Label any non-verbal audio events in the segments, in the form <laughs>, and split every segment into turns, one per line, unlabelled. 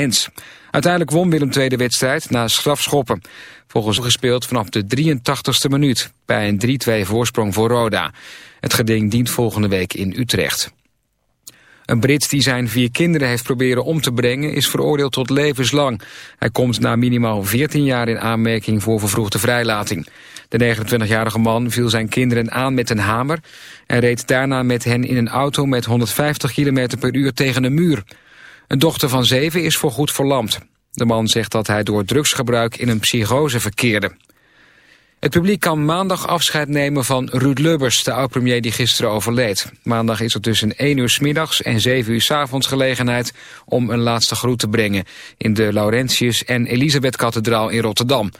Hens. Uiteindelijk won Willem II de wedstrijd na strafschoppen. Volgens gespeeld vanaf de 83ste minuut bij een 3-2 voorsprong voor Roda. Het geding dient volgende week in Utrecht. Een Brit die zijn vier kinderen heeft proberen om te brengen... is veroordeeld tot levenslang. Hij komt na minimaal 14 jaar in aanmerking voor vervroegde vrijlating. De 29-jarige man viel zijn kinderen aan met een hamer... en reed daarna met hen in een auto met 150 km per uur tegen een muur. Een dochter van zeven is voorgoed verlamd. De man zegt dat hij door drugsgebruik in een psychose verkeerde. Het publiek kan maandag afscheid nemen van Ruud Lubbers, de oud-premier die gisteren overleed. Maandag is er tussen 1 uur s middags en 7 uur s avonds gelegenheid om een laatste groet te brengen in de Laurentius en Elisabeth-kathedraal in Rotterdam.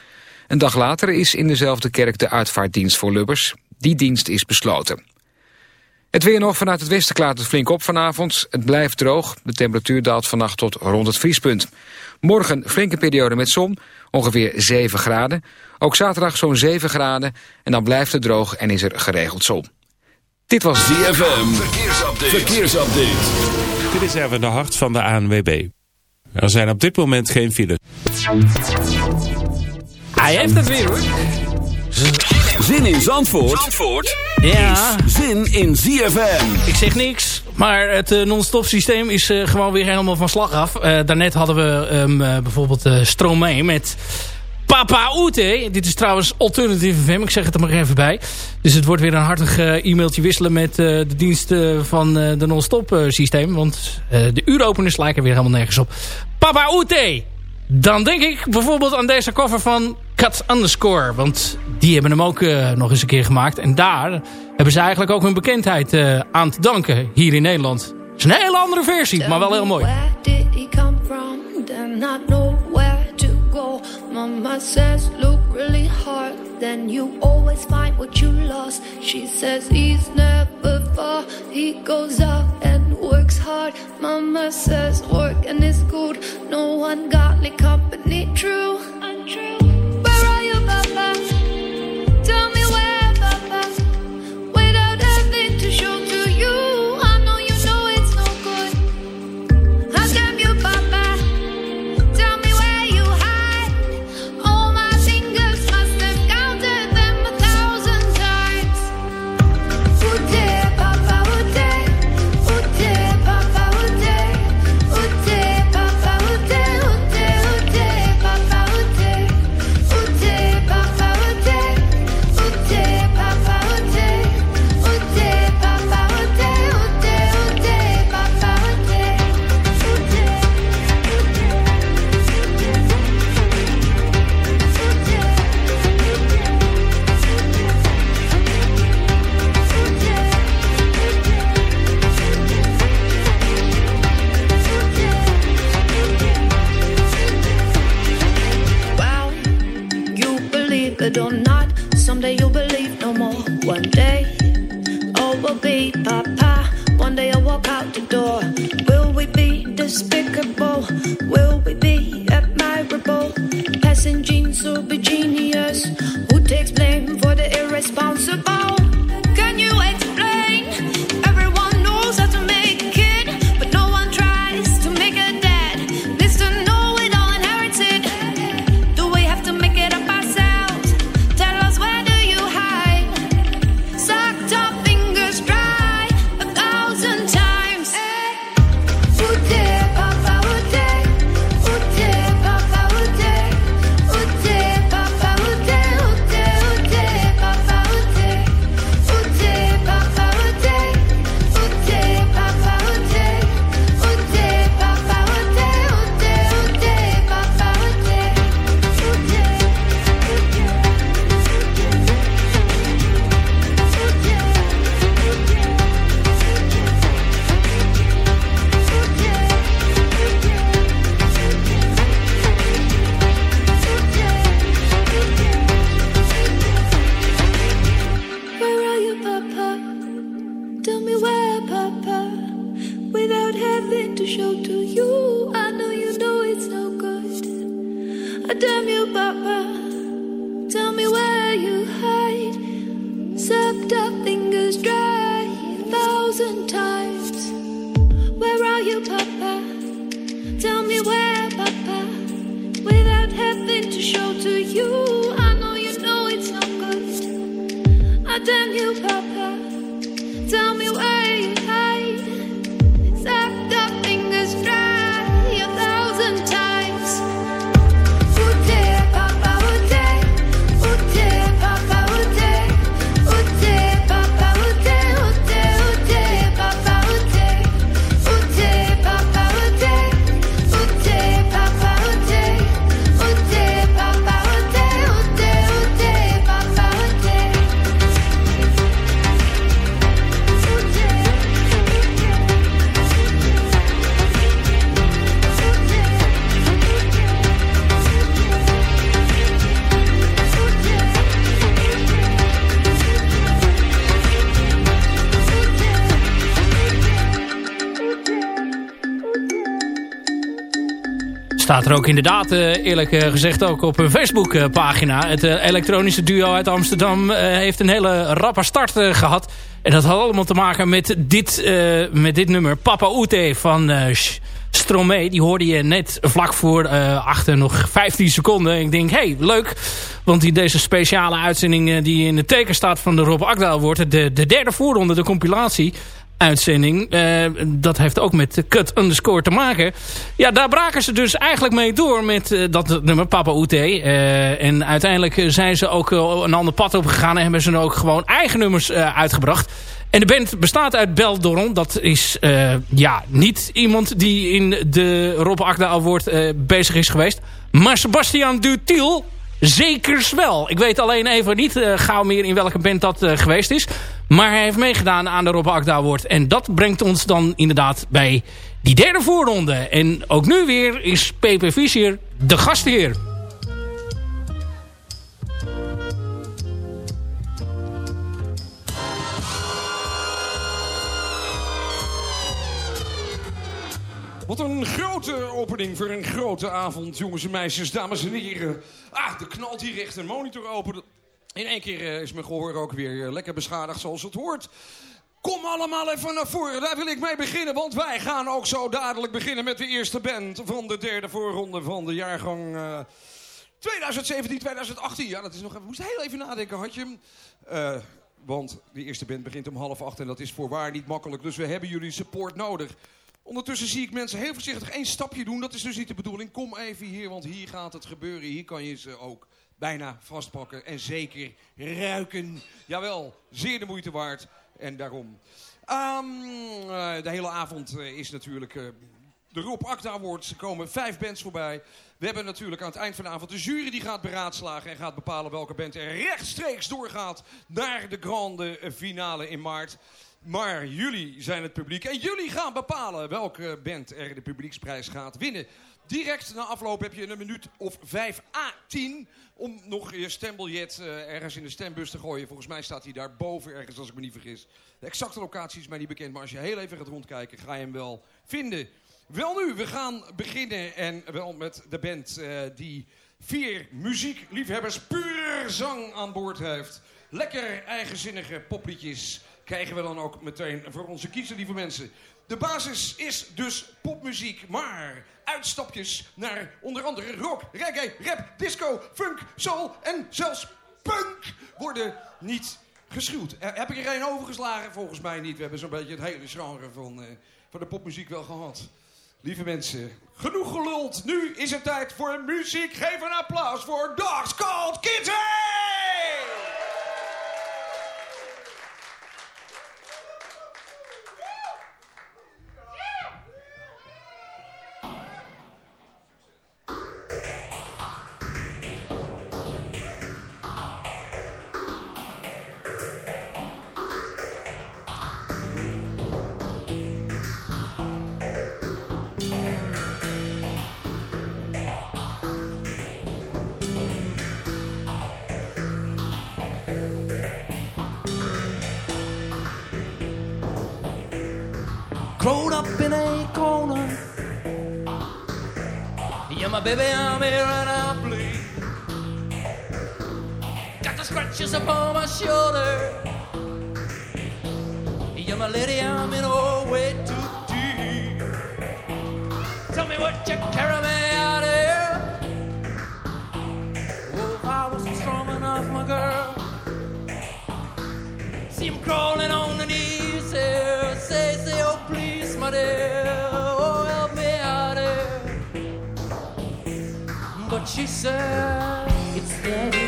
Een dag later is in dezelfde kerk de uitvaartdienst voor Lubbers. Die dienst is besloten. Het weer nog vanuit het westen klaart het flink op vanavond. Het blijft droog. De temperatuur daalt vannacht tot rond het vriespunt. Morgen flinke periode met zon, ongeveer 7 graden. Ook zaterdag zo'n 7 graden. En dan blijft het droog en is er geregeld zon. Dit was
ZFM. Verkeersupdate. Verkeersupdate.
Dit is even de hart van de ANWB. Er zijn op dit moment geen files.
Hij heeft het weer hoor.
Zin in Zandvoort, Zandvoort
Ja.
is zin in ZFM.
Ik zeg niks, maar het eh, non-stop systeem is eh, gewoon weer helemaal van slag af. Eh, daarnet hadden we ehm, eh, bijvoorbeeld eh Stromae met Papa Oete. Dit is trouwens Alternative FM, ik zeg het er maar even bij. Dus het wordt weer een hartig e-mailtje wisselen met eh, de diensten van eh, de non-stop eh, systeem. Want eh, de uuropeners lijken weer helemaal nergens op. Papa Oete! Dan denk ik bijvoorbeeld aan deze cover van Cut Underscore. Want die hebben hem ook eh, nog eens een keer gemaakt. En daar hebben ze eigenlijk ook hun bekendheid eh, aan te danken hier in Nederland. Het is een hele andere versie, maar wel heel mooi.
Where did he come from? Then I know where to go. Mama says, look really hard. Then you always find what you lost. She says he's never far. He goes out and works hard. Mama says working is good. No one got ungodly company, true. Untrue. Despicable? Will we be admirable? Passing genes will be genius. Who takes blame for the irresponsible?
Staat er ook inderdaad eerlijk gezegd ook op hun Facebookpagina. Het elektronische duo uit Amsterdam heeft een hele rappe start gehad. En dat had allemaal te maken met dit, met dit nummer. Papa Oete van Stromae. Die hoorde je net vlak voor achter nog 15 seconden. ik denk, hey, leuk. Want in deze speciale uitzending die in het teken staat van de Rob Akdaal wordt... de, de derde voorronde, de compilatie uitzending. Uh, dat heeft ook met cut underscore te maken. Ja, daar braken ze dus eigenlijk mee door met uh, dat nummer Papa Oete. Uh, en uiteindelijk zijn ze ook een ander pad opgegaan en hebben ze ook gewoon eigen nummers uitgebracht. En de band bestaat uit Beldorn. Dat is ja, niet iemand die in de Rob Akda Award bezig is geweest. Maar Sebastian Dutiel Zekers wel. Ik weet alleen even niet uh, gauw meer in welke band dat uh, geweest is. Maar hij heeft meegedaan aan de Rob Akda. En dat brengt ons dan inderdaad bij die derde voorronde. En ook nu weer is Pepe Fischer de gastheer.
Wat een grote opening voor een grote avond, jongens en meisjes, dames en heren. Ah, er knalt hier echt een monitor open. In één keer eh, is mijn gehoor ook weer eh, lekker beschadigd zoals het hoort. Kom allemaal even naar voren, daar wil ik mee beginnen. Want wij gaan ook zo dadelijk beginnen met de eerste band van de derde voorronde van de jaargang uh, 2017-2018. Ja, dat is nog even. moest heel even nadenken, had je want de eerste band begint om half acht en dat is voorwaar niet makkelijk. Dus we hebben jullie support nodig. Ondertussen zie ik mensen heel voorzichtig één stapje doen. Dat is dus niet de bedoeling. Kom even hier, want hier gaat het gebeuren. Hier kan je ze ook bijna vastpakken en zeker ruiken. Jawel, zeer de moeite waard. En daarom. Um, uh, de hele avond uh, is natuurlijk uh, de Rob Acta Awards. Er komen vijf bands voorbij. We hebben natuurlijk aan het eind van de avond de jury die gaat beraadslagen... en gaat bepalen welke band er rechtstreeks doorgaat naar de grande finale in maart. Maar jullie zijn het publiek en jullie gaan bepalen welke band er de publieksprijs gaat winnen. Direct na afloop heb je een minuut of 5 à 10 om nog je stembiljet uh, ergens in de stembus te gooien. Volgens mij staat hij daar boven ergens, als ik me niet vergis. De exacte locatie is mij niet bekend, maar als je heel even gaat rondkijken, ga je hem wel vinden. Wel nu, we gaan beginnen en wel met de band uh, die vier muziekliefhebbers puur zang aan boord heeft. Lekker eigenzinnige popliedjes krijgen we dan ook meteen voor onze kiezer, lieve mensen. De basis is dus popmuziek, maar uitstapjes naar onder andere rock, reggae, rap, disco, funk, soul en zelfs punk worden niet geschuwd. Heb ik er een overgeslagen? Volgens mij niet. We hebben zo'n beetje het hele genre van, uh, van de popmuziek wel gehad. Lieve mensen, genoeg geluld. Nu is het tijd voor muziek. Geef een applaus voor Dogs Called Kitty!
Curled up in a corner. Yeah, my baby, I'm here and I bleed. Got the scratches upon my shoulder. Yeah, my lady, I'm in a way too deep. Tell me what you carry me out here. Oh, I was strong enough, my girl. See him crawling on the knees here. Oh, help me out of here. But she said,
It's
dead.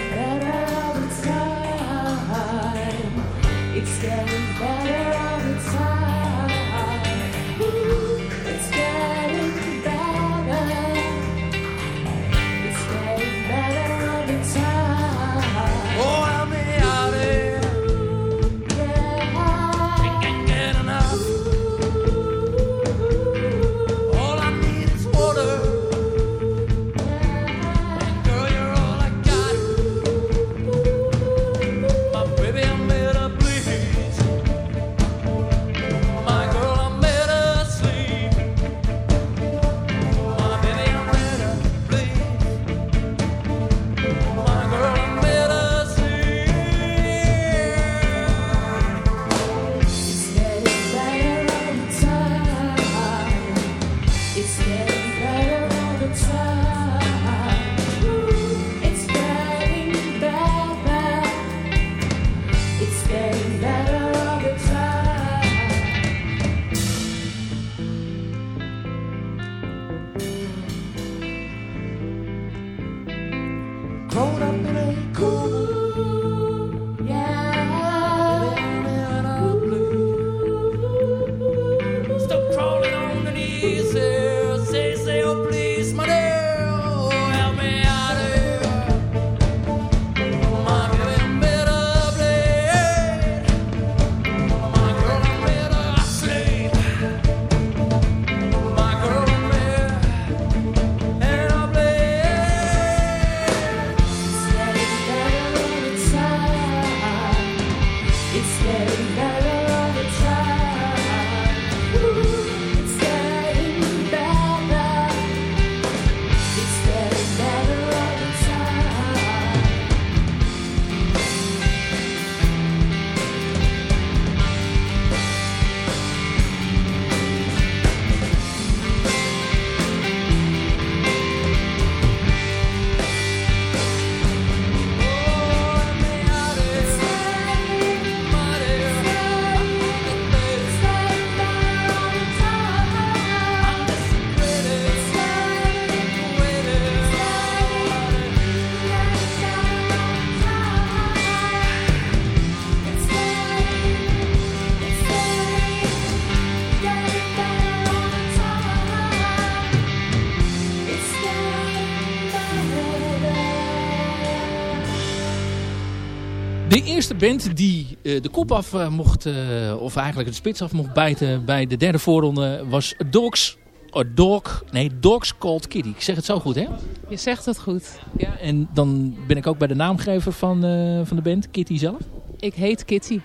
Band die eh, de kop af eh, mocht, eh, of eigenlijk de spits af mocht bijten bij de derde voorronde was Dogs. Oh, dog, nee, Dogs Called Kitty. Ik zeg het zo goed, hè?
Je zegt het goed.
Ja, en dan ben ik ook bij de naamgever van, eh, van de band, Kitty zelf.
Ik heet Kitty.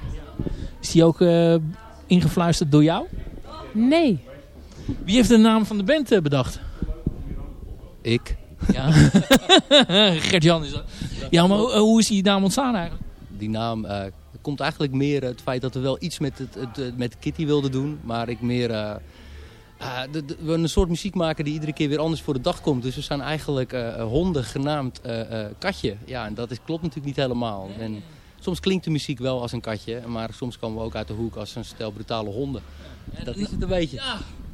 Is die ook eh, ingefluisterd door jou?
Nee.
Wie heeft de naam van de band bedacht?
Ik.
Ja. <laughs> Gert-Jan is dat. Ja, maar hoe- hoe is die naam ontstaan eigenlijk?
Die naam eh, komt eigenlijk meer het feit dat we wel iets met, het, het, met Kitty wilden doen. Maar ik meer... eh, de- de- we een soort muziek maken die iedere keer weer anders voor de dag komt. Dus we zijn eigenlijk honden genaamd katje. Ja, en dat is, klopt natuurlijk niet helemaal. En soms klinkt de muziek wel als een katje. Maar soms komen we ook uit de hoek als een stel brutale honden. Dat is het een beetje.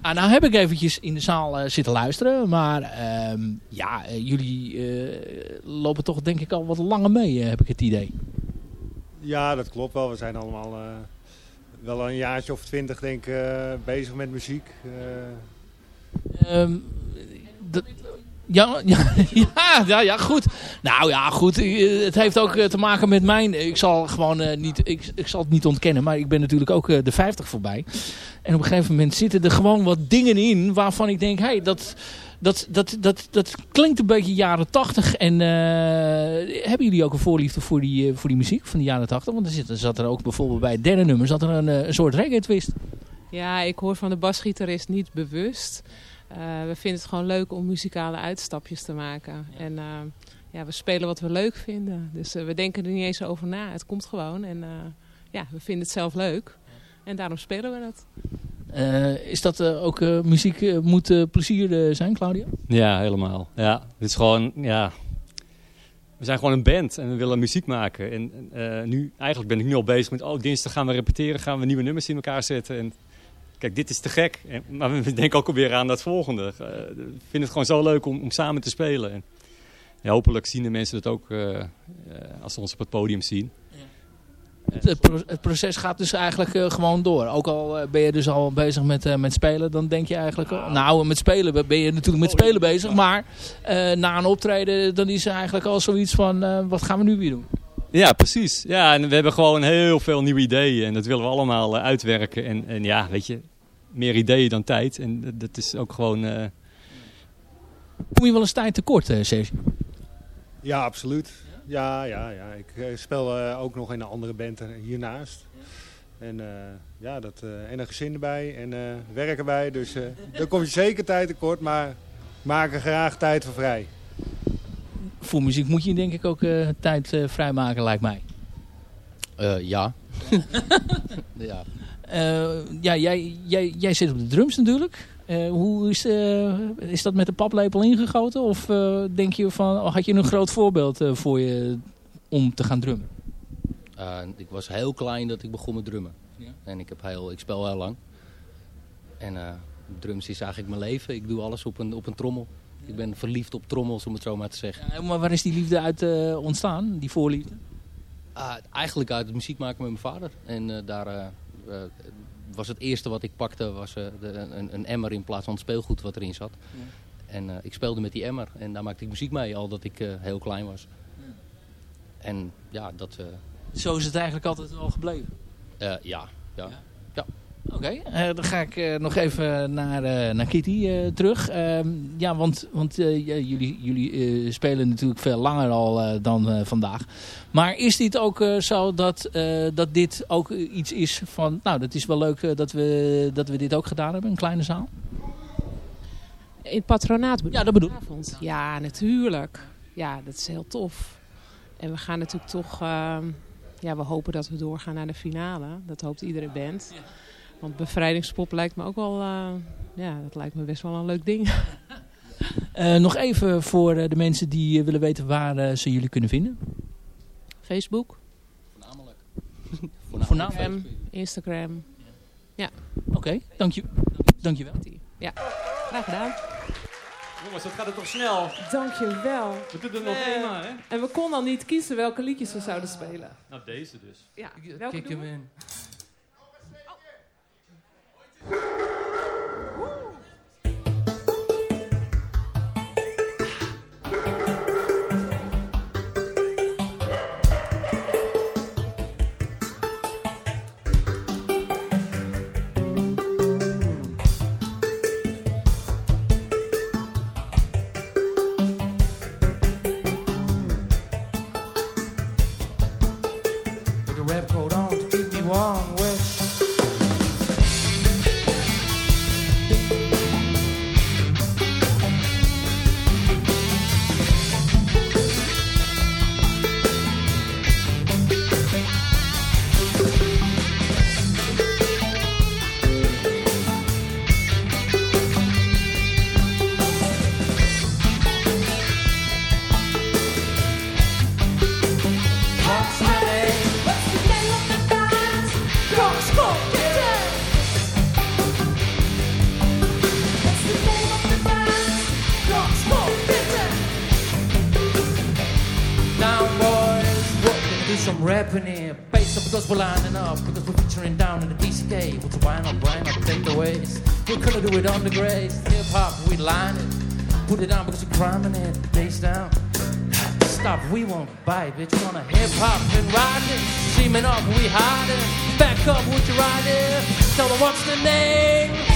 Ah, nou heb ik eventjes in de zaal zitten luisteren. Maar ehm, ja, jullie lopen toch denk ik al wat langer mee, heb ik het idee.
Ja, dat klopt wel. We zijn allemaal eh, wel een jaartje of twintig denk ik eh, bezig met muziek. Eh,
Ehm, ja, <laughs> ja, ja, ja, ja, goed. Nou ja, goed. Het heeft ook te maken met mijn... Ik zal gewoon niet... Ik, ik zal het niet ontkennen, maar ik ben natuurlijk ook de 50 voorbij. En op een gegeven moment zitten er gewoon wat dingen in waarvan ik denk... Hey, dat, dat, dat, dat, dat klinkt een beetje jaren 80. En eh, hebben jullie ook een voorliefde voor die, eh, voor die muziek van de jaren 80? Want er zit, er zat er ook bijvoorbeeld bij het derde nummer... zat er een, eh, een soort reggae twist.
Ja, ik hoor van de basgitarist niet bewust. We vinden het gewoon leuk om muzikale uitstapjes te maken. En ja, we spelen wat we leuk vinden. Dus we denken er niet eens over na. Het komt gewoon. En ja, we vinden het zelf leuk. En daarom spelen we het.
Eh, is dat eh, ook eh, muziek moet plezier zijn, Claudia?
Ja, helemaal. Ja, het is gewoon, ja... We zijn gewoon een band en we willen muziek maken. En nu, eigenlijk ben ik nu al bezig met... Oh, dinsdag gaan we repeteren, gaan we nieuwe nummers in elkaar zetten. En kijk, dit is te gek. En, maar we denken ook alweer aan dat volgende. We vinden het gewoon zo leuk om, om samen te spelen. En, hopelijk zien de mensen dat ook als ze ons op het podium zien.
Het, het pro- het proces gaat dus eigenlijk eh, gewoon door. Ook al eh, ben je dus al bezig met, eh, met spelen, dan denk je eigenlijk... al- nou, met spelen ben je natuurlijk met spelen bezig. Maar eh, na een optreden, dan is er eigenlijk al zoiets van... eh, wat gaan we nu weer doen?
Ja, precies. Ja, en we hebben gewoon heel veel nieuwe ideeën. En dat willen we allemaal eh, uitwerken. En, en ja, weet je, meer ideeën dan tijd. En dat- dat is ook gewoon... eh,
Kom je wel eens tijd tekort, eh Serge?
ja, absoluut. Ja, ja, ja. Ik eh, speel eh, ook nog in een andere band eh, hiernaast. En, eh, ja, dat, eh, en een gezin erbij en eh werk erbij. Dus eh dan kom je zeker tijd tekort, maar maak er graag tijd voor vrij.
Voor muziek moet je denk ik ook eh, tijd eh, vrijmaken, lijkt mij.
Eh, ja. <laughs> ja.
Eh, ja, jij, jij, jij zit op de drums natuurlijk. Eh, hoe is, eh, is dat met de paplepel ingegoten? Of eh, denk je van, oh, had je een groot voorbeeld voor je om te gaan drummen?
Ik was heel klein dat ik begon met drummen.
Ja.
En ik, heb heel, ik speel heel lang. En drums is eigenlijk mijn leven. Ik doe alles op een, op een trommel. Ik ben verliefd op trommels, om het zo maar te zeggen.
Ja, maar waar is die liefde uit ontstaan, die voorliefde?
Ah, eigenlijk uit het muziek maken met mijn vader. En daar was het eerste wat ik pakte was, eh, de, een, een emmer in plaats van het speelgoed wat erin zat. En eh, ik speelde met die emmer en daar maakte ik muziek mee, al dat ik eh, heel klein was. En ja, dat...
Zo is het eigenlijk altijd wel gebleven.
ja, ja.
Oké, eh, dan ga ik eh, nog even naar, eh, naar Kitty terug. Ehm, ja, want, want jullie, jullie spelen natuurlijk veel langer al dan vandaag. Maar is dit ook zo dat, dat dit ook iets is van... Nou, dat is wel leuk dat, we, dat we dit ook gedaan hebben, een kleine zaal?
In het patronaat bedoel
Ja, dat bedoel ik.
Ja, natuurlijk. Ja, dat is heel tof. En we gaan natuurlijk toch... ehm, ja, we hopen dat we doorgaan naar de finale. Dat hoopt iedere band. Want bevrijdingspop lijkt me ook wel... eh, ja, dat lijkt me best wel een leuk ding. <laughs>
Eh, nog even voor eh, de mensen die willen weten waar ze jullie kunnen vinden.
Facebook, <laughs>
Voornamelijk.
Voornamelijk.
Instagram, Instagram. Ja,
Oké, dank je, dankjewel.
ja. graag gedaan.
Jongens, dat gaat het toch snel?
Dankjewel.
We doen er nog één maar, hè?
En we konden al niet kiezen welke liedjes we zouden spelen.
Nou, deze dus.
Ja, welke doen
hem
we?
you We're do it on the grace. Hip hop, we line it. Put it down because you're criming it. Bass down. Stop, we won't bite, bitch. We wanna hip hop and ride it. Seaming up, we hide it. Back up, what you ride it? Tell them what's the name.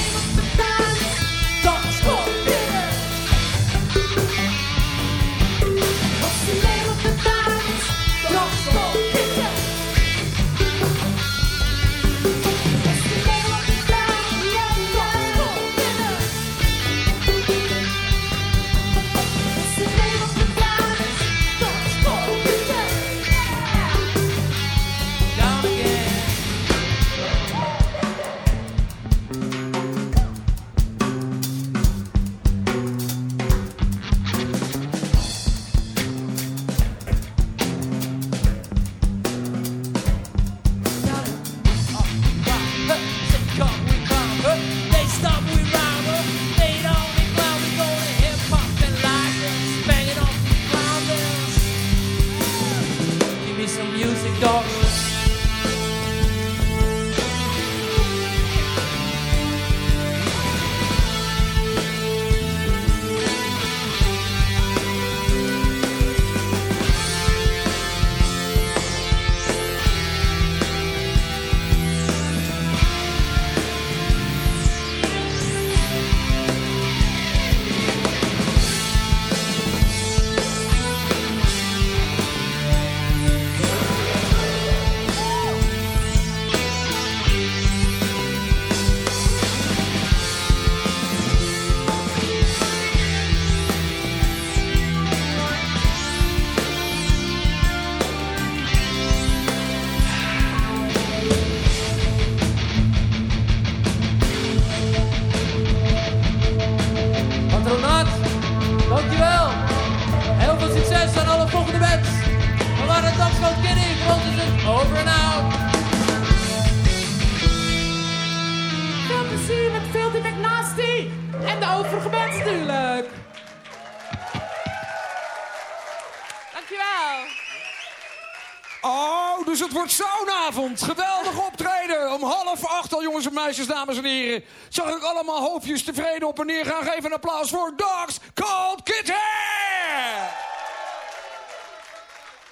Meisjes, dames en heren. Zag ik allemaal hoofdjes tevreden op en neer gaan. Geef een applaus voor Dogs Cold Kitten!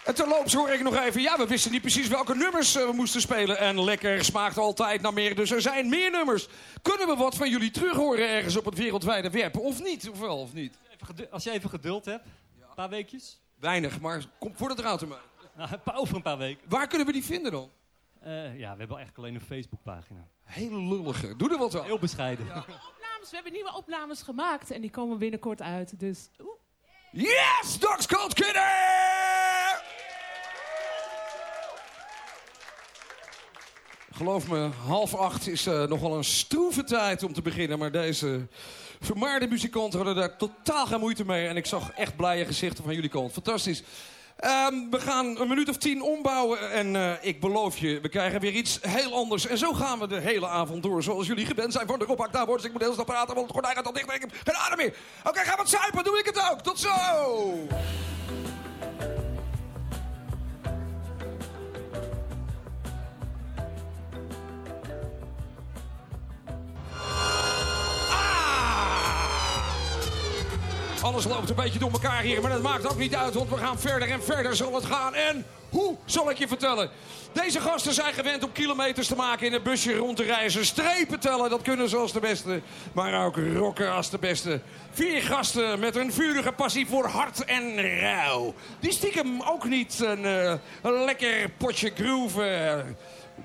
En terloops hoor ik nog even, ja, we wisten niet precies welke nummers eh, we moesten spelen. En lekker smaakt altijd naar meer, dus er zijn meer nummers. Kunnen we wat van jullie terug horen ergens op het wereldwijde web? Of niet? Of wel, of niet?
Als je even geduld hebt, een paar weekjes.
Weinig, maar kom voor het ermee.
Nou, een paar- over een paar weken.
Waar kunnen we die vinden dan?
Eh, ja, we hebben eigenlijk alleen een Facebookpagina.
Hele lullige. Doe er wat aan.
Heel bescheiden.
Opnames, we hebben nieuwe opnames gemaakt en die komen binnenkort uit. Dus oeh.
Yes, Dogs Cold! Geloof me, half acht is eh, nogal een stroeve tijd om te beginnen. Maar deze vermaarde muzikanten hadden daar totaal geen moeite mee. En ik zag echt blije gezichten van jullie kant. Fantastisch. Ehm, we gaan een minuut of tien ombouwen. En eh, ik beloof je, we krijgen weer iets heel anders. En zo gaan we de hele avond door. Zoals jullie gewend zijn voor de Rob daar Dus ik moet heel snel praten, want het gordijn gaat al dicht. en geen adem meer. Oké, gaan we het zuipen. Doe ik het ook. Tot zo! Alles loopt een beetje door elkaar hier, maar dat maakt ook niet uit, want we gaan verder en verder zal het gaan. En hoe zal ik je vertellen? Deze gasten zijn gewend om kilometers te maken in een busje rond te reizen. Strepen tellen, dat kunnen ze als de beste. Maar ook rocken als de beste. Vier gasten met een vurige passie voor hart en rouw. Die stiekem ook niet een, eh, een lekker potje groove eh,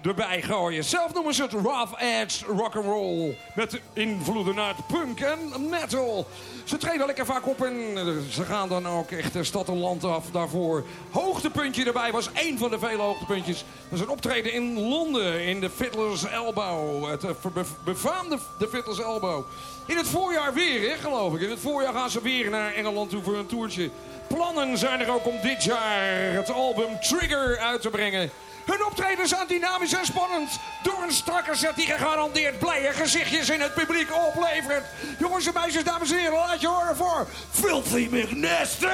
erbij gooien. Zelf noemen ze het rough edge rock'n'roll. Met invloeden uit punk en metal. Ze treden lekker vaak op en eh, ze gaan dan ook echt de stad en land af daarvoor. Hoogtepuntje erbij was één van de vele hoogtepuntjes. Dat is een optreden in Londen in de Fiddler's Elbow. Het eh, be- befaamde de Fiddler's Elbow. In het voorjaar weer, hè, geloof ik. In het voorjaar gaan ze weer naar Engeland toe voor een toertje. Plannen zijn er ook om dit jaar het album Trigger uit te brengen. Hun optredens zijn dynamisch en spannend. Door een strakke set die gegarandeerd blije gezichtjes in het publiek oplevert. Jongens en meisjes, dames en heren, laat je horen voor Filthy McNasty!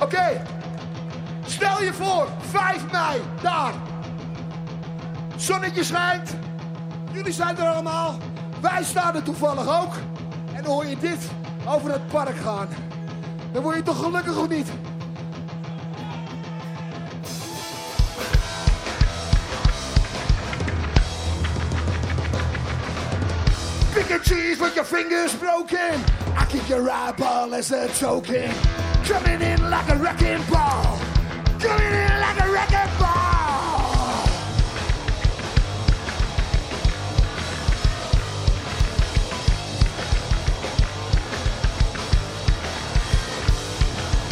Oké. Stel je voor, 5 mei, daar. Zonnetje schijnt. Jullie zijn er allemaal. Wij staan er toevallig ook. En dan hoor je dit over het park gaan. Dan word je toch gelukkig of niet? Cheese with your fingers broken. I kick your eyeball as a token. Coming in like a wrecking ball. Coming in like a wrecking ball.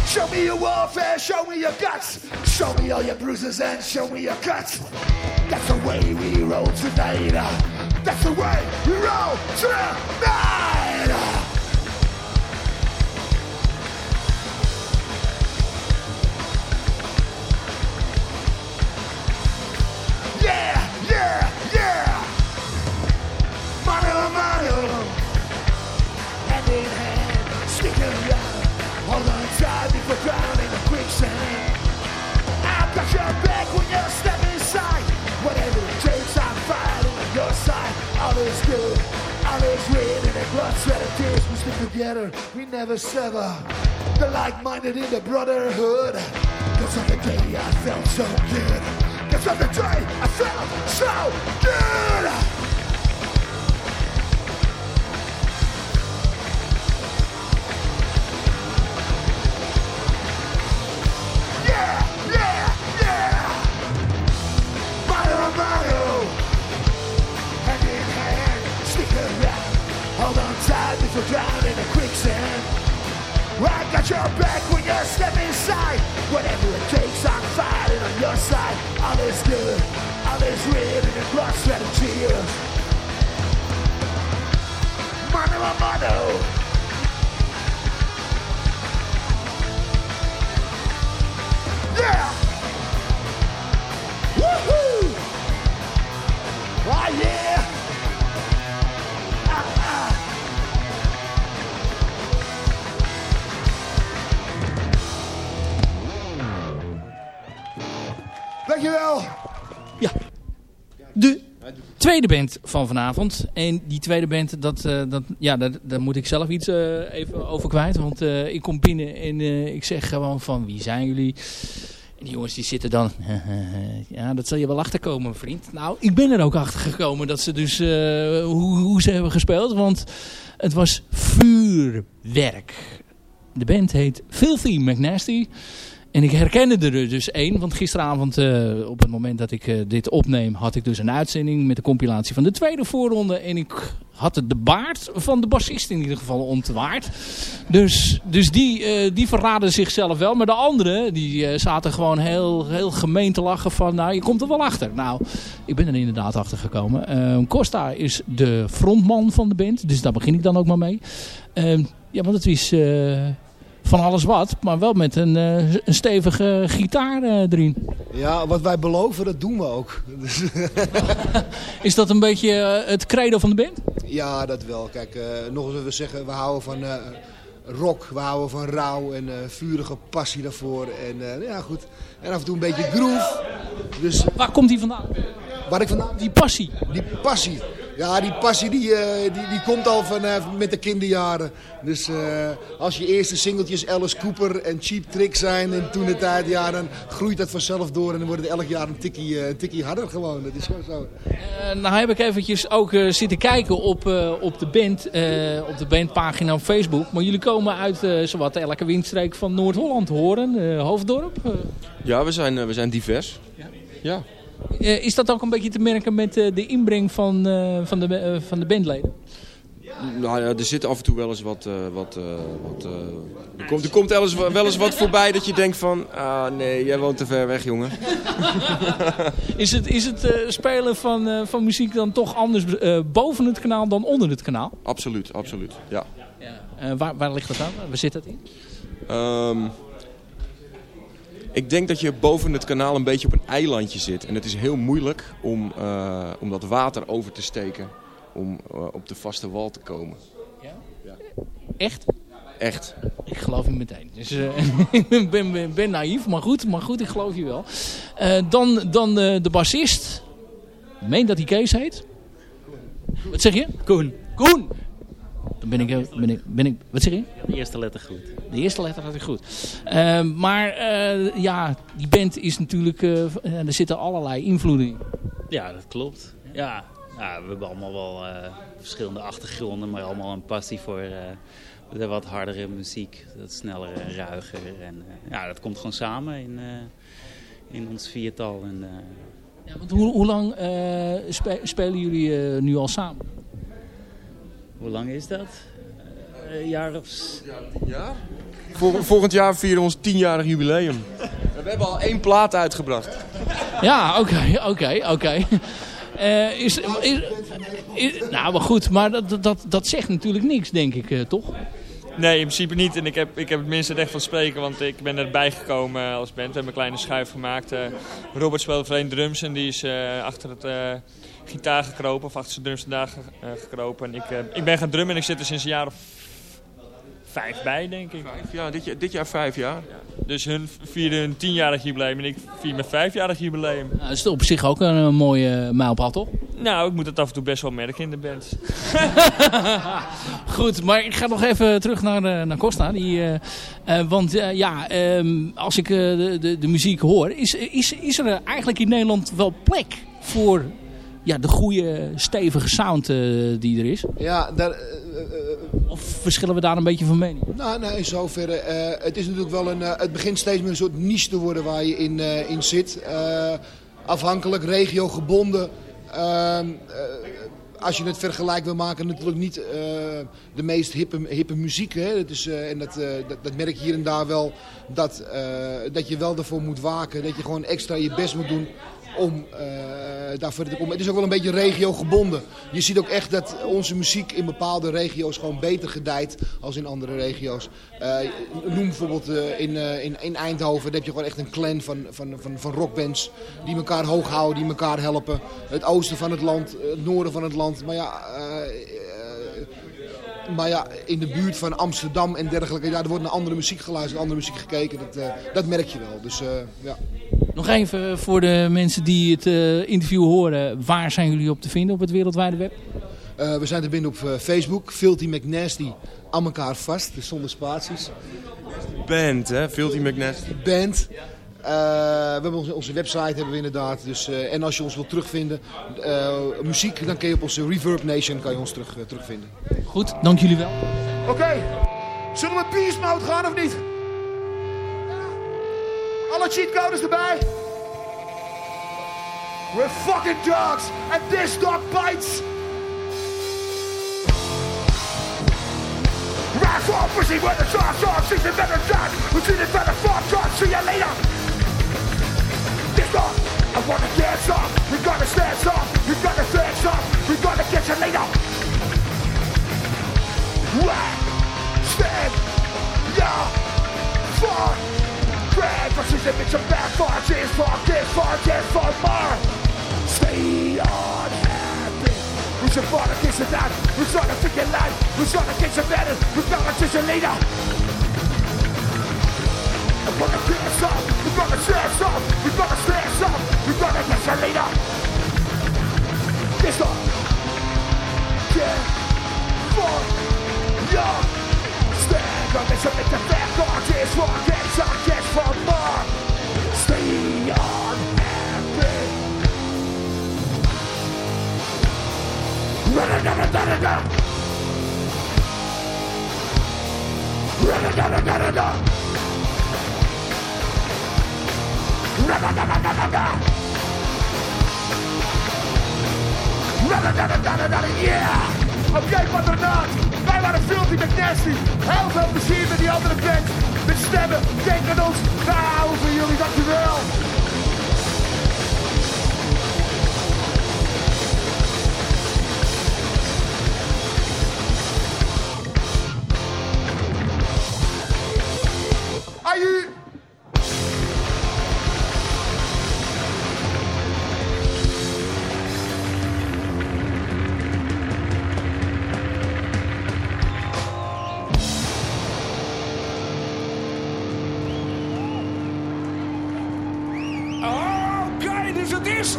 Show me your warfare, show me your guts. Show me all your bruises and show me your cuts. That's the way we roll tonight. That's the way we roll tonight. Is good, all is written blood, sweat, and tears. We stick together, we never sever. The like-minded in the brotherhood. Cause on the day I felt so good. Cause on the day I felt so good. Drowning in the quicksand. I got your back when you step inside. Whatever it takes, I'm fighting on your side. All is good, all is written in sweat, and tears. Mano a mano.
Tweede band van vanavond. En die tweede band, dat, eh, dat, ja, daar, daar moet ik zelf iets eh, even over kwijt. Want eh, ik kom binnen en ik zeg gewoon van wie zijn jullie? En die jongens die zitten dan, <laughs> ja dat zal je wel achterkomen vriend. Nou, ik ben er ook achter gekomen dat ze dus, hoe, hoe ze hebben gespeeld. Want het was vuurwerk. De band heet Filthy McNasty. En ik herkende er dus één, want gisteravond eh, op het moment dat ik eh, dit opneem had ik dus een uitzending met de compilatie van de tweede voorronde. En ik had de baard van de bassist in ieder geval ontwaard. Dus, dus die, eh, die verraden zichzelf wel. Maar de anderen die zaten gewoon heel, heel gemeen te lachen van nou je komt er wel achter. Nou, ik ben er inderdaad achter gekomen. Eh, Costa is de frontman van de band, dus daar begin ik dan ook maar mee. Eh, ja, want het is... van alles wat, maar wel met een, eh, een stevige gitaar eh, erin.
Ja, wat wij beloven, dat doen we ook. Dus <laughs>
Is dat een beetje eh, het credo van de band?
ja, dat wel. Kijk, nog eens we zeggen, we houden van rock, we houden van rauw en vurige passie daarvoor. En ja, goed. En af en toe een beetje groove. Dus,
Waar komt die vandaan?
Waar ik vandaan?
Die passie.
Die passie. Ja, die passie die, eh, die, die komt al van, eh, met de kinderjaren. Dus eh, als je eerste singeltjes Alice Cooper en Cheap Trick zijn in toen de tijd, ja, dan groeit dat vanzelf door en dan wordt het elk jaar een tikkie, een tikkie harder gewoon. Dat is gewoon zo.
Eh, nou heb ik eventjes ook zitten kijken op, op, de band, op de bandpagina op Facebook. Maar jullie komen uit zowat elke windstreek van Noord-Holland horen. Hoofddorp.
Ja, we zijn, eh, we zijn divers. Ja.
eh, is dat ook een beetje te merken met eh, de inbreng van, van, de, van de bandleden?
Nou ja, er zit af en toe wel eens wat... wat, wat er, komt, er komt wel eens, wel eens wat voorbij dat je denkt van... Ah nee, jij woont te ver weg, jongen. <laughs>
Is het, is het spelen van, van muziek dan toch anders boven het kanaal dan onder het kanaal?
Absoluut, absoluut. Ja.
Eh, waar, waar ligt dat aan? Waar zit dat in?
Ehm, ik denk dat je boven het kanaal een beetje op een eilandje zit. En het is heel moeilijk om, eh, om dat water over te steken. Om eh, op de vaste wal te komen.
Echt?
Echt.
Ik geloof je meteen. Dus, eh, <laughs> ik ben, ben, ben naïef, maar goed, maar goed, ik geloof je wel. Eh, dan dan eh, de bassist. Ik meen dat hij Kees heet. Wat zeg je?
Koen.
Koen! Ben ik, eh, ben ik, ben ik... Wat zeg je?
De eerste letter goed.
De eerste letter had ik goed. Eh, maar eh, ja, die band is natuurlijk... eh, er zitten allerlei invloeden in.
Ja, dat klopt. Ja, ja we hebben allemaal wel eh, verschillende achtergronden, maar allemaal een passie voor eh, de wat hardere muziek. Dat snellere en ruiger. En, eh, ja, dat komt gewoon samen in, eh, in ons viertal. En, eh,
Ja, want hoe, hoe lang eh, spe- spelen jullie eh, nu al samen?
Hoe lang is dat? Eh, Een jaar of... s-
jaar? Vol- volgend jaar vieren we ons tienjarig jubileum. We hebben al één plaat uitgebracht.
Ja, oké, oké, oké. Eh, is, is, is- nou, maar goed, maar dat, dat, dat zegt natuurlijk niks, denk ik, eh, toch?
Nee, in principe niet. En ik heb, ik heb het minste recht van spreken, want ik ben erbij gekomen als band. We hebben een kleine schuif gemaakt. Eh, Robert speelt alleen drums en die is eh, achter het eh, gitaar gekropen, of achter zijn drums vandaag ge- eh, gekropen. En ik, eh, ik ben gaan drummen en ik zit er sinds een jaar of vijf bij, denk ik.
Ja, dit jaar, dit jaar vijf jaar.
Dus hun vierden hun tienjarig jubileum en ik vier mijn vijfjarig jubileum.
Nou, dat is op zich ook een, eh, mooie mijlpaal, toch?
Nou, ik moet het af en toe best wel merken in de band. <laughs>
Goed, maar ik ga nog even terug naar, eh, naar Costa. Die, eh, eh, want eh, ja, ehm, als ik eh, de, de, de muziek hoor, is, is, is er eigenlijk in Nederland wel plek voor ja, de goede, stevige sound eh, die er is?
Ja, daar,
of verschillen we daar een beetje van mening?
Nou, nou in zoverre. eh, het is natuurlijk wel een. eh, het begint steeds meer een soort niche te worden waar je in, eh, in zit. Eh, afhankelijk, regio gebonden. Ehm, eh, als je het vergelijk wil maken, natuurlijk niet eh, de meest hippe, hippe muziek. Hè? Dat is, eh, en dat, eh, dat, merk je hier en daar wel. Dat, eh, dat je wel ervoor moet waken. Dat je gewoon extra je best moet doen om eh, daar verder te komen. Het is ook wel een beetje regio gebonden. Je ziet ook echt dat onze muziek in bepaalde regio's gewoon beter gedijt als in andere regio's. Eh, noem bijvoorbeeld eh, in, in, in Eindhoven, daar heb je gewoon echt een clan van, van, van, van rockbands die elkaar hoog houden, die elkaar helpen. Het oosten van het land, het noorden van het land. Maar ja, maar ja, in de buurt van Amsterdam en dergelijke, ja, er wordt naar andere muziek geluisterd, andere muziek gekeken. Dat, dat merk je wel. Dus ja.
Nog even voor de mensen die het eh, interview horen. Waar zijn jullie op te vinden op het wereldwijde web?
Eh, we zijn te vinden op eh, Facebook. Filthy McNasty aan elkaar vast, dus zonder spaties.
Band, hè? Filthy McNasty.
Band. Eh, we hebben onze, onze website hebben we inderdaad. Dus, eh, en als je ons wilt terugvinden, eh, muziek, dan kun je op onze Reverb Nation kan je ons terug, eh, terugvinden.
Goed, dank jullie wel.
Oké, zullen we Beast Mode gaan of niet? Alle cheatcodes erbij? We're fucking dogs and this dog bites. For pussy where the sauce off, sees the better time. We see the better fuck talk, see ya later. This dog, I wanna dance off. We gotta stand off, we gotta dance off, we gotta get you later. Right, stand, yeah, fuck prophecies and make some backfire. This far, this far, this far more. Stay unhappy. Who's your father against the night? Who's on a figure line? Who's on against the veteran? Who's not against the leader? We're gonna piss up, we're gonna stress up, we're gonna stress up, we're gonna get your leader. This one, yeah, for your Tendance à mettre à faire quand this rockets I get for more Stay unhappy Da-da-da-da-da-da Da-da-da-da-da-da Da-da-da-da-da-da Da-da-da-da-da-da Yeah! Wij waren Filthy McNasty. Heel veel plezier met die andere band. Met stemmen. Denk aan ons. Wij houden jullie. Dankjewel.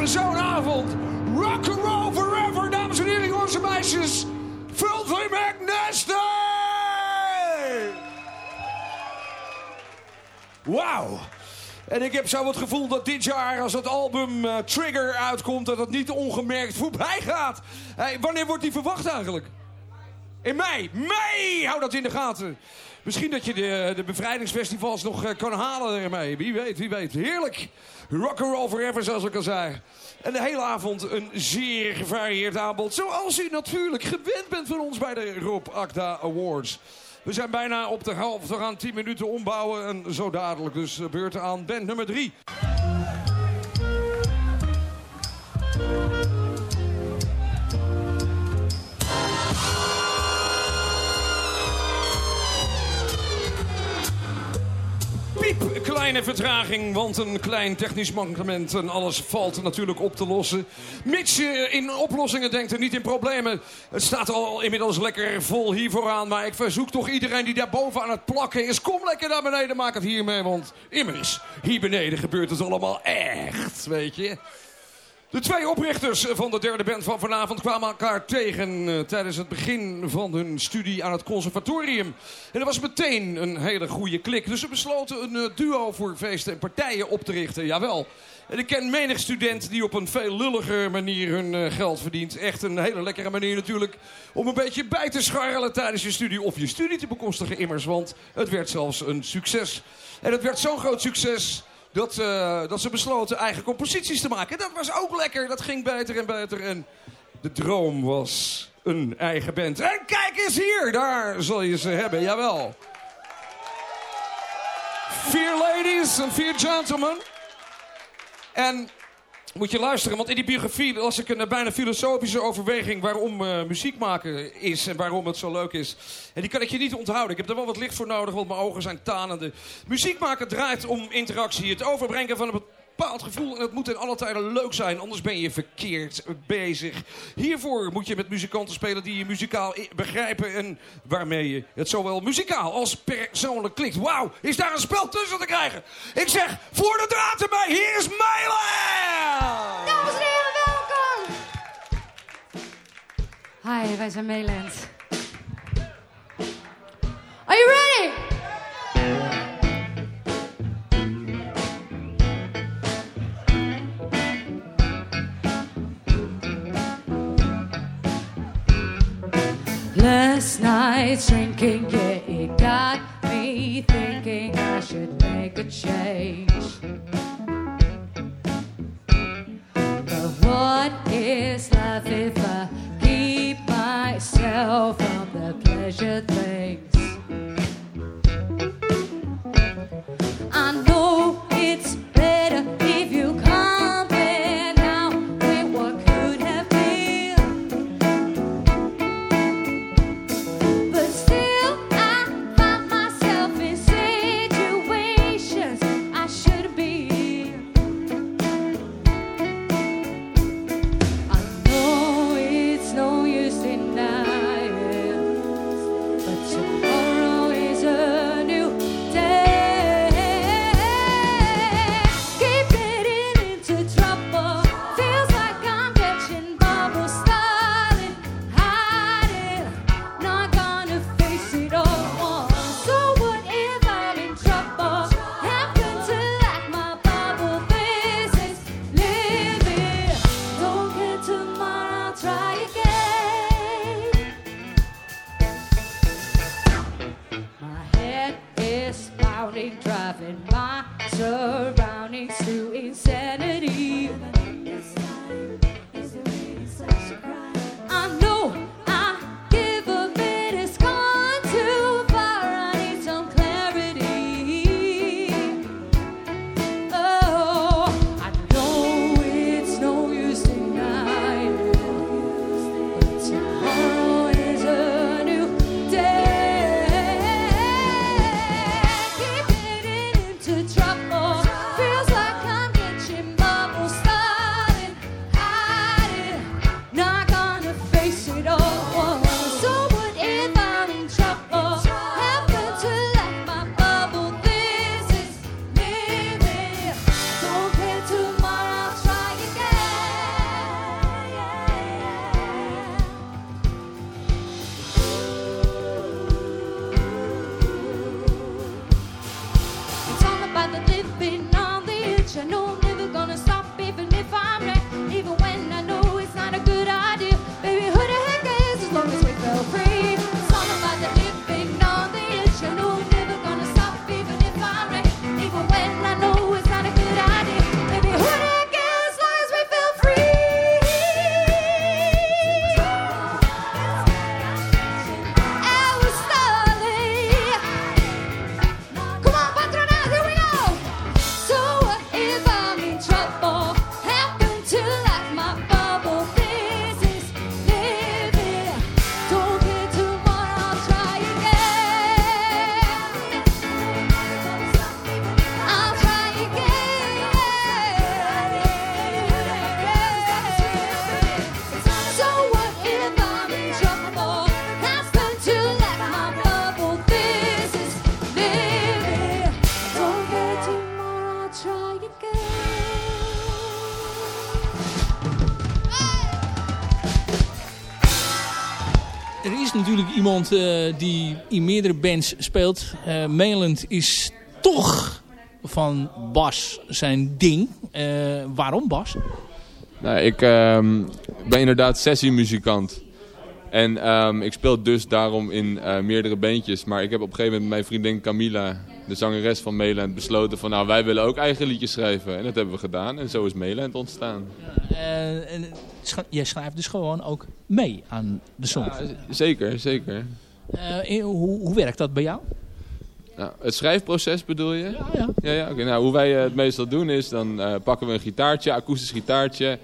Is zo'n avond. Rock and roll forever, dames en heren, jongens en meisjes. Filthy McNasty! Wauw. En ik heb zo het gevoel dat dit jaar, als het album eh, Trigger uitkomt, dat het niet ongemerkt voorbij gaat. Hey, wanneer wordt die verwacht eigenlijk? In mei. Mei! Hou dat in de gaten. Misschien dat je de, de bevrijdingsfestivals nog eh, kan halen ermee. Wie weet, wie weet. Heerlijk. Rock'n'roll forever, zoals ik al zei. En de hele avond een zeer gevarieerd aanbod. Zoals u natuurlijk gewend bent van ons bij de Rob Akda Awards. We zijn bijna op de helft. We gaan 10 minuten ombouwen. En zo dadelijk dus beurt aan band nummer 3. Piep, kleine vertraging, want een klein technisch mankement en alles valt natuurlijk op te lossen. Mits je in oplossingen denkt en niet in problemen. Het staat al inmiddels lekker vol hier vooraan, maar ik verzoek toch iedereen die daar boven aan het plakken is, kom lekker naar beneden, maak het hier mee, want immers, hier beneden gebeurt het allemaal echt, weet je. De twee oprichters van de derde band van vanavond kwamen elkaar tegen eh, tijdens het begin van hun studie aan het conservatorium. En er was meteen een hele goede klik. Dus ze besloten een eh, duo voor feesten en partijen op te richten. Jawel. En ik ken menig student die op een veel lulliger manier hun eh, geld verdient. Echt een hele lekkere manier natuurlijk om een beetje bij te scharrelen tijdens je studie. Of je studie te bekostigen immers, want het werd zelfs een succes. En het werd zo'n groot succes dat, eh, dat ze besloten eigen composities te maken. Dat was ook lekker, dat ging beter en beter. En de droom was een eigen band. En kijk eens hier, daar zal je ze hebben, jawel. Vier ladies en vier gentlemen. En moet je luisteren, want in die biografie las ik een bijna filosofische overweging waarom eh, muziek maken is en waarom het zo leuk is. En die kan ik je niet onthouden. Ik heb er wel wat licht voor nodig, want mijn ogen zijn tanende. Muziek maken draait om interactie, het overbrengen van een bepaald gevoel. En het moet in alle tijden leuk zijn, anders ben je verkeerd bezig. Hiervoor moet je met muzikanten spelen die je muzikaal begrijpen en waarmee je het zowel muzikaal als persoonlijk klikt. Wauw, is daar een spel tussen te krijgen? Ik zeg, voor de draad erbij, hier is Mailand!
Dames en heren, welkom! Hi, wij zijn Meeland. Are you ready? Last night's drinking, yeah, it got me thinking I should make a change. But what is life if I keep myself from the pleasure things? I know it's better
iemand eh, die in meerdere bands speelt. Eh Meland is toch van Bas zijn ding. Eh, waarom Bas?
Nou, ik ehm, ben inderdaad sessiemuzikant. En ehm, ik speel dus daarom in meerdere bandjes. Maar ik heb op een gegeven moment mijn vriendin Camila, de zangeres van Meland, besloten van nou wij willen ook eigen liedjes schrijven. En dat hebben we gedaan en zo is Meland ontstaan.
Eh, en sch- jij schrijft dus gewoon ook mee aan de song.
Zeker, zeker.
Eh, hoe, hoe werkt dat bij jou?
Nou, het schrijfproces bedoel je? Ja, ja. ja, ja. Nou, hoe wij het meestal doen is, dan eh, pakken we een gitaartje, akoestisch gitaartje.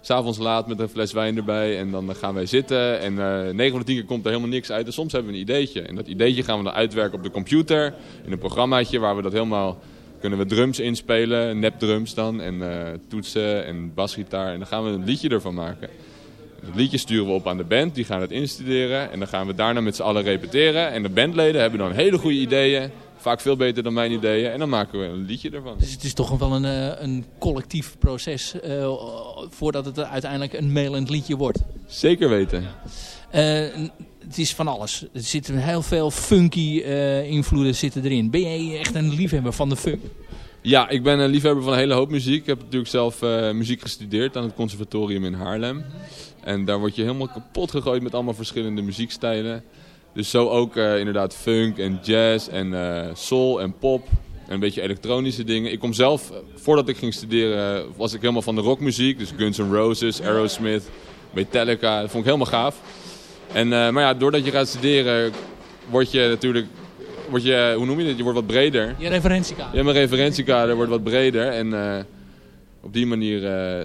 S'avonds laat met een fles wijn erbij en dan gaan wij zitten. En eh 9 van de 10 keer komt er helemaal niks uit. En soms hebben we een ideetje. En dat ideetje gaan we dan uitwerken op de computer. In een programmaatje waar we dat helemaal... Kunnen we drums inspelen, nepdrums dan. En eh, toetsen en basgitaar. En dan gaan we een liedje ervan maken. Het liedje sturen we op aan de band, die gaan het instuderen. En dan gaan we daarna met z'n allen repeteren. En de bandleden hebben dan hele goede ideeën. Vaak veel beter dan mijn ideeën. En dan maken we een liedje ervan.
Dus het is toch wel een, eh, een collectief proces eh, voordat het uiteindelijk een mailend liedje wordt.
Zeker weten.
Eh, het is van alles. Er zitten heel veel funky invloeden zitten erin. Ben jij echt een liefhebber van de funk?
Ja, ik ben een liefhebber van een hele hoop muziek. Ik heb natuurlijk zelf muziek gestudeerd aan het conservatorium in Haarlem. En daar word je helemaal kapot gegooid met allemaal verschillende muziekstijlen. Dus zo ook eh, inderdaad funk en jazz en eh, soul en pop. En een beetje elektronische dingen. Ik kom zelf, eh, voordat ik ging studeren, was ik helemaal van de rockmuziek. Dus Guns N' Roses, Aerosmith, Metallica. Dat vond ik helemaal gaaf. En, maar ja, doordat je gaat studeren, word je natuurlijk, word je, hoe noem je dit? Je wordt wat breder.
Je referentiekader.
Ja, mijn referentiekader wordt wat breder. En op die manier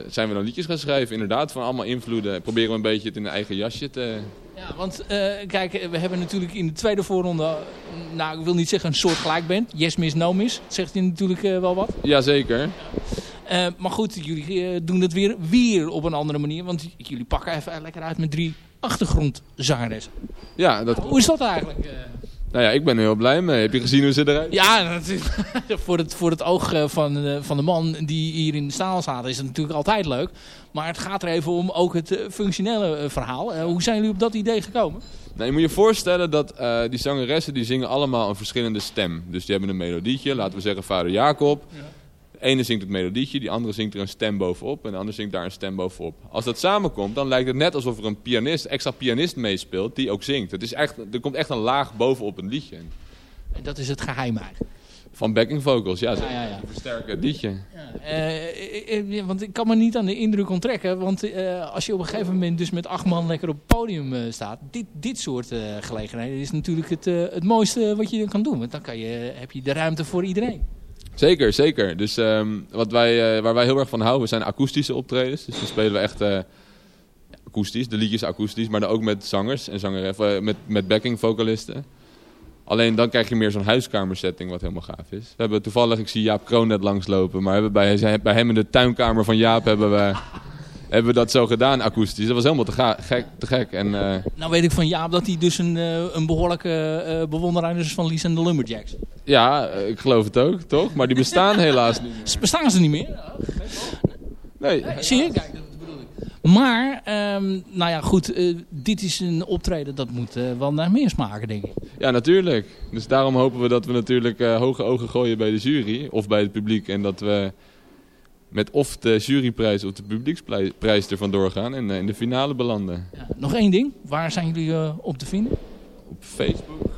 zijn we dan liedjes gaan schrijven. Inderdaad, van allemaal invloeden. Proberen we een beetje het in een eigen jasje te...
Ja, want eh, kijk, we hebben natuurlijk in de tweede voorronde, nou ik wil niet zeggen een soort gelijkband. Yes Miss No Miss, zegt hij natuurlijk eh, wel wat.
Jazeker.
Eh, maar goed, jullie eh, doen het weer, weer op een andere manier. Want jullie pakken even lekker uit met drie achtergrondzangeressen.
Ja, dat
Hoe is dat eigenlijk?
Nou ja, ik ben er heel blij mee. Heb je gezien hoe ze eruit
Ja, dat is- <laughs> voor, het, voor het oog eh, van, eh, van de man die hier in de staal staat is het natuurlijk altijd leuk. Maar het gaat er even om ook het eh, functionele verhaal. Hoe zijn jullie op dat idee gekomen?
Nou, je moet je voorstellen dat die zangeressen die zingen allemaal een verschillende stem. Dus die hebben een melodietje, laten we zeggen vader Jacob. De ene zingt het melodietje, die andere zingt er een stem bovenop en de andere zingt daar een stem bovenop. Als dat samenkomt, dan lijkt het net alsof er een pianist, extra pianist meespeelt die ook zingt. Het is echt, er komt echt een laag bovenop een liedje.
En dat is het geheim eigenlijk.
Van backing vocals, ja.
Ja, ja,
versterken het liedje.
Eh, eh, eh, want ik kan me niet aan de indruk onttrekken. Want als je op een gegeven moment dus met acht man lekker op het podium staat. Dit, dit soort gelegenheden is natuurlijk het, het mooiste wat je kan doen. Want dan kan je, heb je de ruimte voor iedereen.
Zeker, zeker. Dus ehm, wat wij, eh, waar wij heel erg van houden zijn akoestische optredens. Dus dan spelen we echt eh, akoestisch, de liedjes akoestisch, maar dan ook met zangers en zangeren, eh, met, met backing vocalisten. Alleen dan krijg je meer zo'n huiskamersetting wat helemaal gaaf is. We hebben toevallig, ik zie Jaap Kroon net langslopen, maar hebben bij, bij hem in de tuinkamer van Jaap hebben we, hebben we dat zo gedaan akoestisch. Dat was helemaal te, ga- gek, te gek. En, eh,
Nou weet ik van Jaap dat hij dus een, eh, een behoorlijke eh, bewonderaar is van Lies en de Lumberjacks.
ja, ik geloof het ook, toch? Maar die bestaan <laughs> helaas niet meer.
Bestaan ze niet meer?
Nee.
Zie je? Kijk, dat bedoel ik. Maar, ehm, nou ja, goed. dit is een optreden dat moet wel naar meer smaken, denk ik.
Ja, natuurlijk. Dus daarom hopen we dat we natuurlijk hoge ogen gooien bij de jury of bij het publiek. En dat we met of de juryprijs of de publieksprijs er vandoor gaan en eh, in de finale belanden.
Nog één ding. Waar zijn jullie eh, op te vinden?
Op Facebook,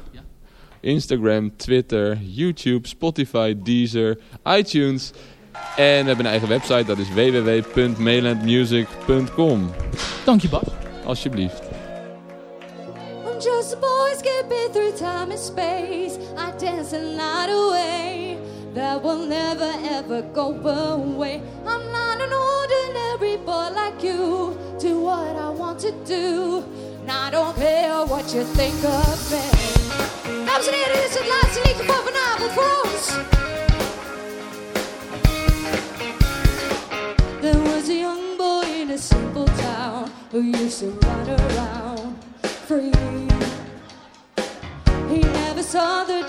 Instagram, Twitter, YouTube, Spotify, Deezer, iTunes. En we hebben een eigen website, dat is www.mainlandmusic.com.
Dank je, Bas.
Alsjeblieft.
I'm just a boy skipping through time and space. I dance a night away that will never ever go away. I'm not an ordinary boy like you. Do what I want to do. And I don't care what you think of me. Dames en heren, dit is het laatste liedje van vanavond. There was a young boy in a simple town who used to run around free. He never saw the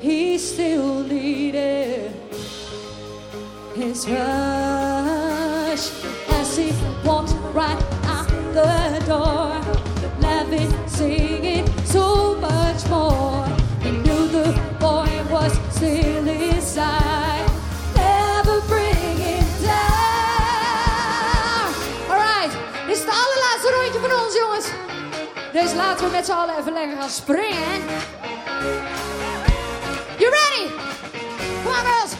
He still needed his rush as he walked right out the door, laughing, singing so much more. He knew the boy was still inside, never bring him down. Alright, dit is het allerlaatste rondje van ons, jongens. Dus laten we met z'n allen even lekker gaan springen. You ready? Come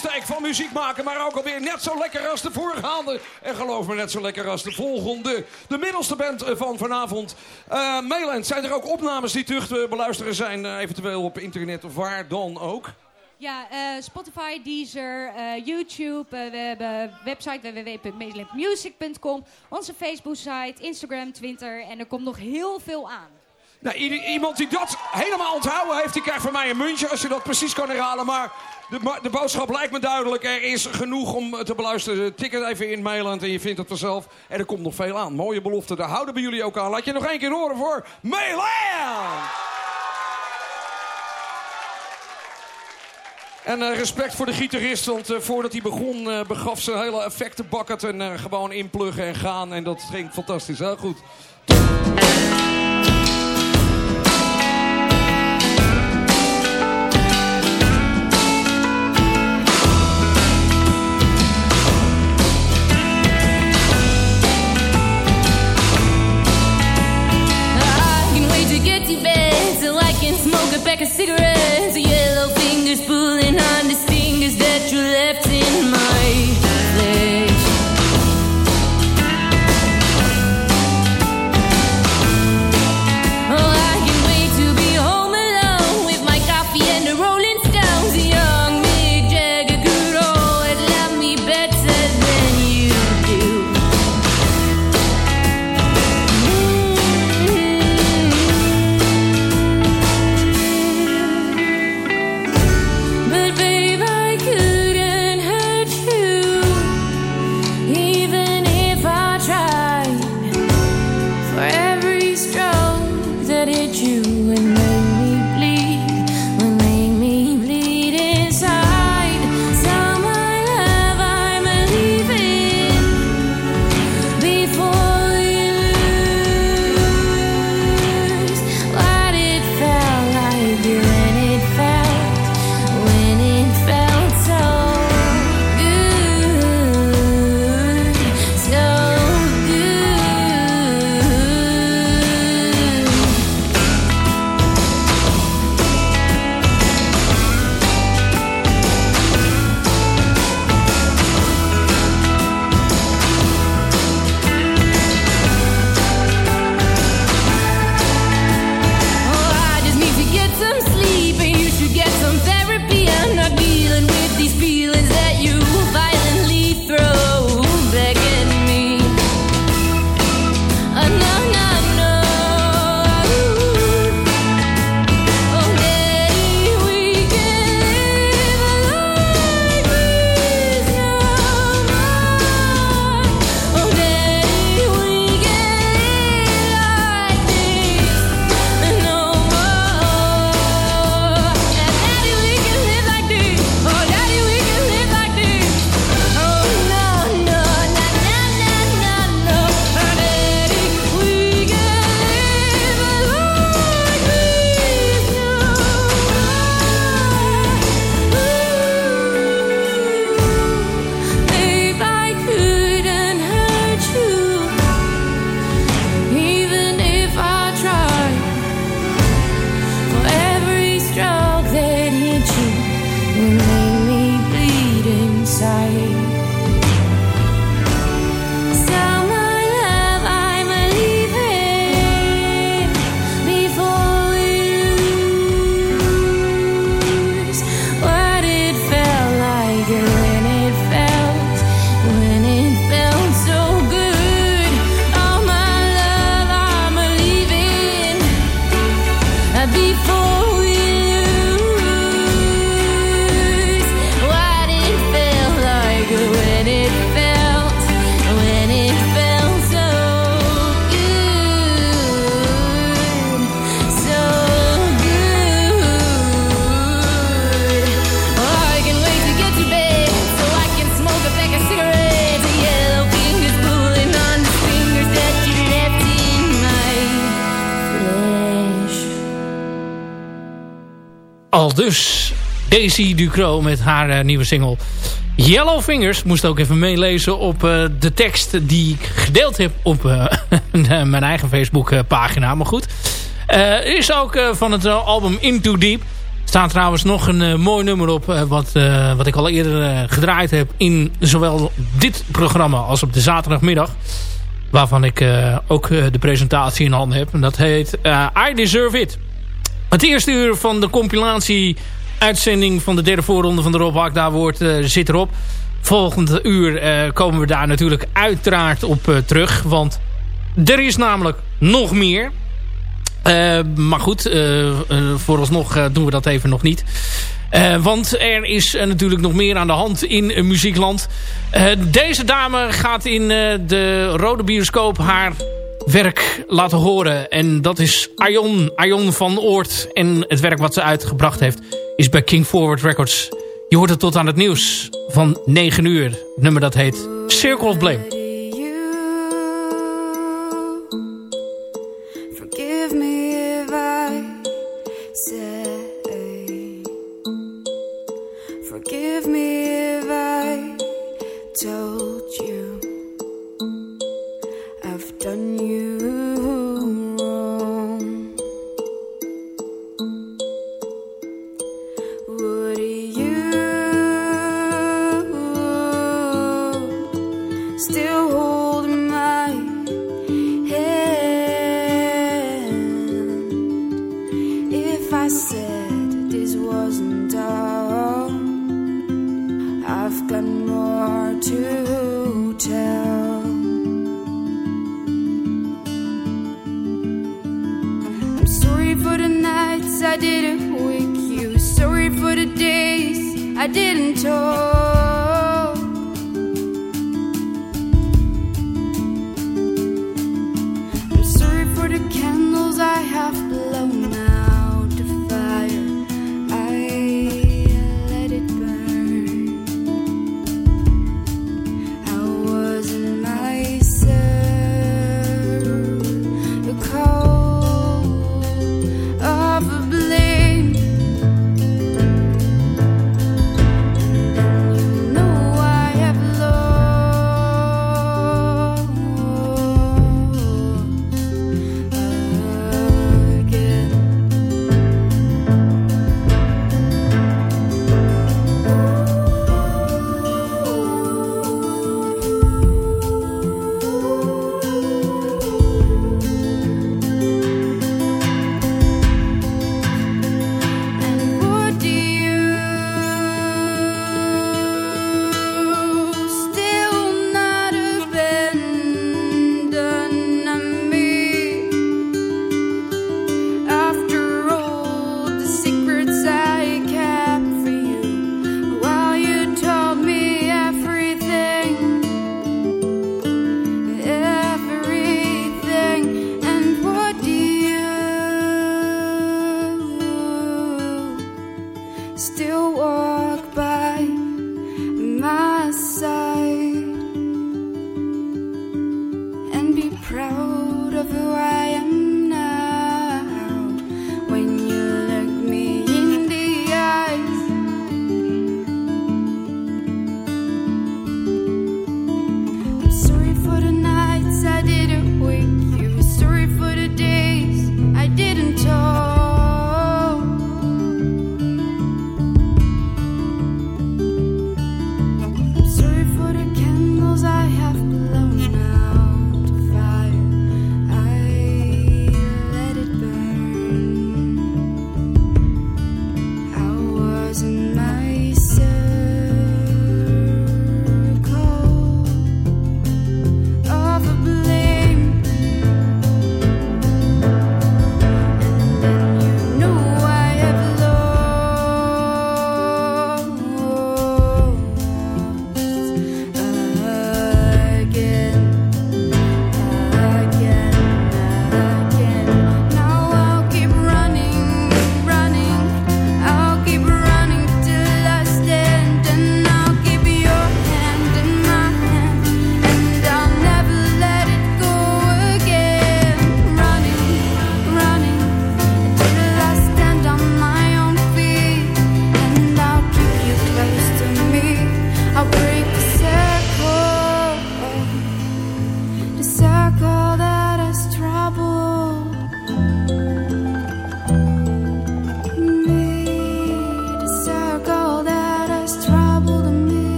van muziek maken, maar ook alweer net zo lekker als de voorgaande. En geloof me, net zo lekker als de volgende. De middelste band eh, van vanavond. Mayland, zijn er ook opnames die terug te beluisteren zijn, eh, eventueel op internet of waar dan ook?
Ja, Spotify, Deezer, YouTube. we hebben website www.medelandmusic.com. Onze Facebook-site, Instagram, Twitter. En er komt nog heel veel aan.
Nou, iemand die dat helemaal onthouden heeft, die krijgt van mij een muntje als je dat precies kan herhalen. Maar de, de boodschap lijkt me duidelijk. Er is genoeg om te beluisteren. Tik het even in Mailand en je vindt het vanzelf. En er komt nog veel aan. Mooie belofte, daar houden we jullie ook aan. Laat je nog één keer horen voor Mailand! En eh, respect voor de gitarist, want eh, voordat hij begon eh, begaf ze hele effectenbakkert en gewoon inpluggen en gaan. En dat ging fantastisch, heel goed.
like a
cigarette. Daisy Ducro met haar eh, nieuwe single Yellow Fingers. Moest ook even meelezen op eh, de tekst die ik gedeeld heb op eh, <laughs> mijn eigen Facebook pagina. Maar goed. Is ook van het album Into Deep. Er staat trouwens nog een mooi nummer op. wat, wat ik al eerder gedraaid heb in zowel dit programma als op de zaterdagmiddag. Waarvan ik ook de presentatie in handen heb. En dat heet I Deserve It. Het eerste uur van de compilatie uitzending van de derde voorronde van de Rob Hakda wordt eh, zit erop. Volgende uur eh, komen we daar natuurlijk uiteraard op eh, terug. Want er is namelijk nog meer. Maar goed, vooralsnog doen we dat even nog niet. Want er is natuurlijk nog meer aan de hand in muziekland. Deze dame gaat in de Rode Bioscoop haar werk laten horen. En dat is Aion, Aion van Oort. En het werk wat ze uitgebracht heeft is bij King Forward Records. Je hoort het tot aan het nieuws van 9 uur. Het nummer dat heet Circle of Blame.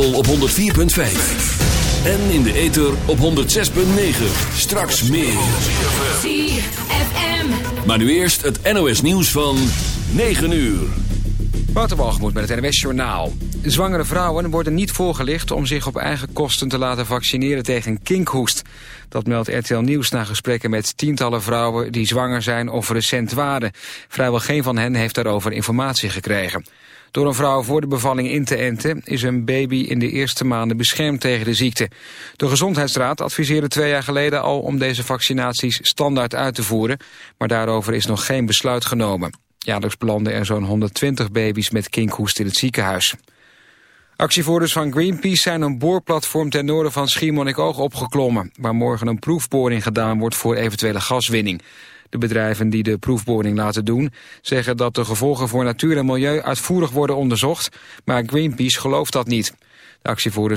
Kabel op 104.5. En in de ether op 106.9. Straks meer.
ZFM.
Maar nu eerst het NOS nieuws van 9 uur.
Waterbalgemoed met het NWS Journaal. Zwangere vrouwen worden niet voorgelicht om zich op eigen kosten te laten vaccineren tegen kinkhoest. Dat meldt RTL Nieuws na gesprekken met tientallen vrouwen die zwanger zijn of recent waren. Vrijwel geen van hen heeft daarover informatie gekregen. Door een vrouw voor de bevalling in te enten is een baby in de eerste maanden beschermd tegen de ziekte. De Gezondheidsraad adviseerde twee jaar geleden al om deze vaccinaties standaard uit te voeren, maar daarover is nog geen besluit genomen. Jaarlijks belanden er zo'n 120 baby's met kinkhoest in het ziekenhuis. Actievoerders van Greenpeace zijn een boorplatform ten noorden van Schiermonnikoog opgeklommen, waar morgen een proefboring gedaan wordt voor eventuele gaswinning. De bedrijven die de proefboring laten doen zeggen dat de gevolgen voor natuur en milieu uitvoerig worden onderzocht, maar Greenpeace gelooft dat niet. De actievoerders